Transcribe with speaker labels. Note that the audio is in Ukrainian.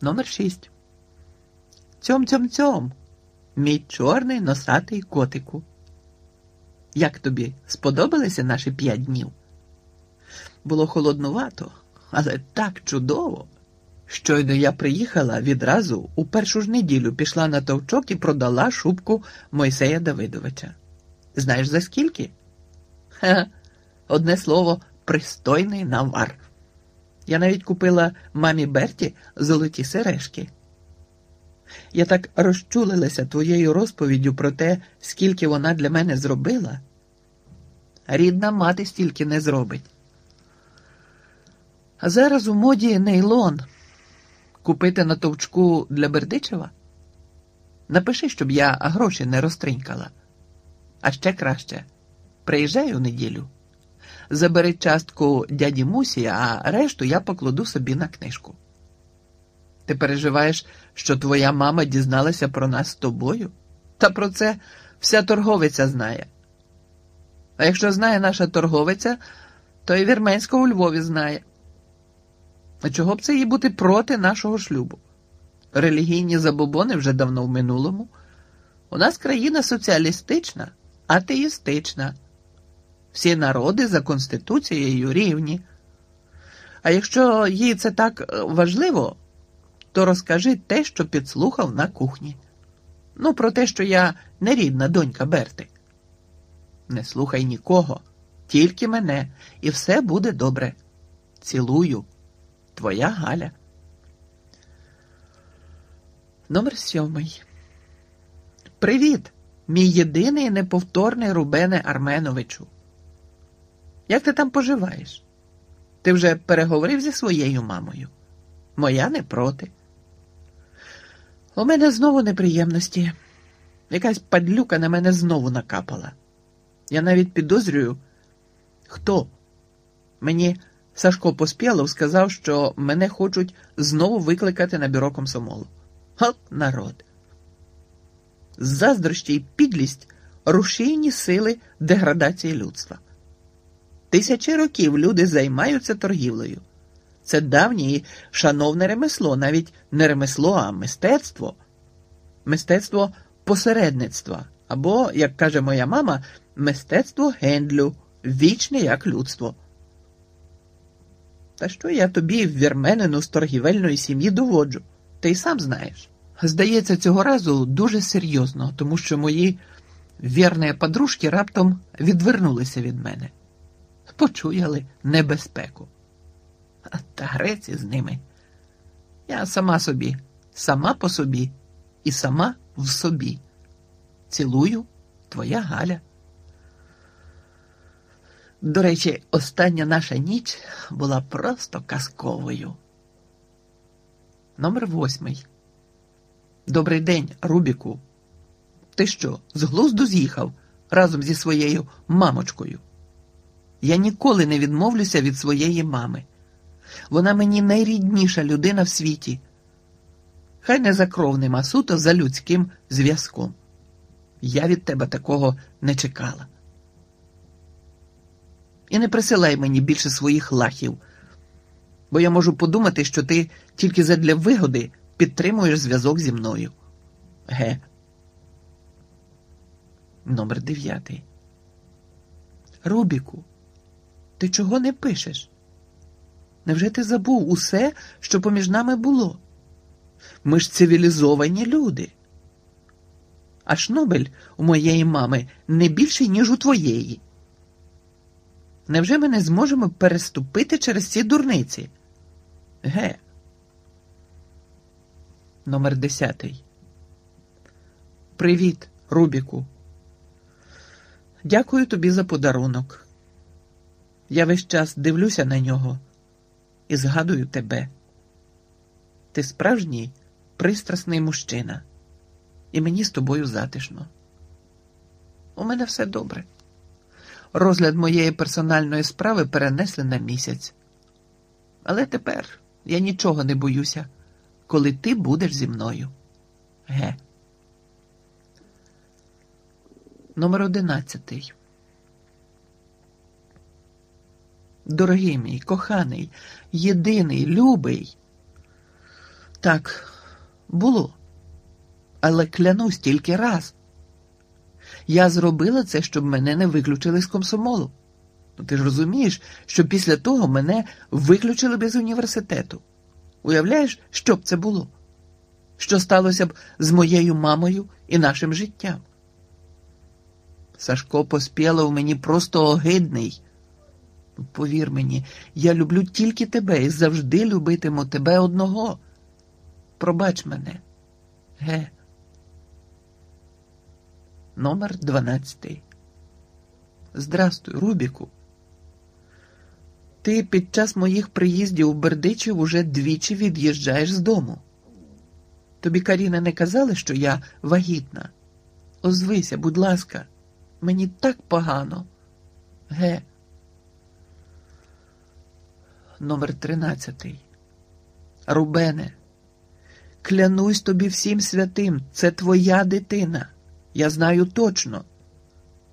Speaker 1: Номер 6. Цьом-цьом-цьом. Мій чорний носатий котику. Як тобі сподобалися наші п'ять днів? Було холоднувато, але так чудово. Щойно я приїхала відразу у першу ж неділю пішла на товчок і продала шубку Мойсея Давидовича. Знаєш за скільки? Ха, одне слово, пристойний навар. Я навіть купила мамі Берті золоті сережки. Я так розчулилася твоєю розповіддю про те, скільки вона для мене зробила. Рідна мати стільки не зробить. А зараз у моді нейлон. Купити на товчку для Бердичева? Напиши, щоб я гроші не розтринькала. А ще краще. Приїжджай у неділю. Забери частку дяді Мусі, а решту я покладу собі на книжку. Ти переживаєш, що твоя мама дізналася про нас з тобою? Та про це вся торговиця знає. А якщо знає наша торговиця, то і Вірменська у Львові знає. А чого б це їй бути проти нашого шлюбу? Релігійні забобони вже давно в минулому. У нас країна соціалістична, атеїстична. Всі народи за Конституцією рівні. А якщо їй це так важливо, то розкажи те, що підслухав на кухні. Ну, про те, що я не рідна донька Берти. Не слухай нікого, тільки мене, і все буде добре. Цілую, твоя Галя. Номер сьомий. Привіт, мій єдиний неповторний Рубене Арменовичу. Як ти там поживаєш? Ти вже переговорив зі своєю мамою? Моя не проти. У мене знову неприємності. Якась падлюка на мене знову накапала. Я навіть підозрюю, хто? Мені Сашко Поспєлов сказав, що мене хочуть знову викликати на бюро комсомолу. От народ. Заздрощі й підлість рушійні сили деградації людства. Тисячі років люди займаються торгівлею. Це давнє і шановне ремесло, навіть не ремесло, а мистецтво, мистецтво посередництва, або, як каже моя мама, мистецтво гендлю, вічне як людство. Та що я тобі, вірменину з торгівельної сім'ї, доводжу? Ти й сам знаєш. Здається, цього разу дуже серйозно, тому що мої вірні подружки раптом відвернулися від мене, почуяли небезпеку. Та греці з ними. Я сама собі, сама по собі і сама в собі. Цілую твоя Галя. До речі, остання наша ніч була просто казковою. Номер восьмий. Добрий день, Рубіку. Ти що, з глузду з'їхав разом зі своєю мамочкою? Я ніколи не відмовлюся від своєї мами. Вона мені найрідніша людина в світі. Хай не за кровним, а суто за людським зв'язком. Я від тебе такого не чекала. І не присилай мені більше своїх лахів, бо я можу подумати, що ти тільки задля вигоди підтримуєш зв'язок зі мною. Ге. Номер дев'ятий. Рубіку, ти чого не пишеш? Невже ти забув усе, що поміж нами було? Ми ж цивілізовані люди. А Шнобель у моєї мами не більший, ніж у твоєї. Невже ми не зможемо переступити через ці дурниці? Ге. Номер десятий. Привіт, Рубіку. Дякую тобі за подарунок. Я весь час дивлюся на нього і згадую тебе. Ти справжній пристрасний мужчина, і мені з тобою затишно. У мене все добре. Розгляд моєї персональної справи перенесли на місяць. Але тепер я нічого не боюся, коли ти будеш зі мною. Ге. Номер одинадцятий. Дорогий мій, коханий, єдиний, любий. Так, було. Але клянусь тільки раз. Я зробила це, щоб мене не виключили з комсомолу. Ну, ти ж розумієш, що після того мене виключили без університету. Уявляєш, що б це було? Що сталося б з моєю мамою і нашим життям? Сашко Поспєлов мені просто огидний. Повір мені, я люблю тільки тебе і завжди любитиму тебе одного. Пробач мене. Ге. Номер 12. Здрастуй, Рубіку. Ти під час моїх приїздів у Бердичів уже двічі від'їжджаєш з дому. Тобі Каріна не казали, що я вагітна. Озвися, будь ласка, мені так погано. Ге. Номер 13. Рубене. Клянусь тобі всім святим, це твоя дитина. Я знаю точно.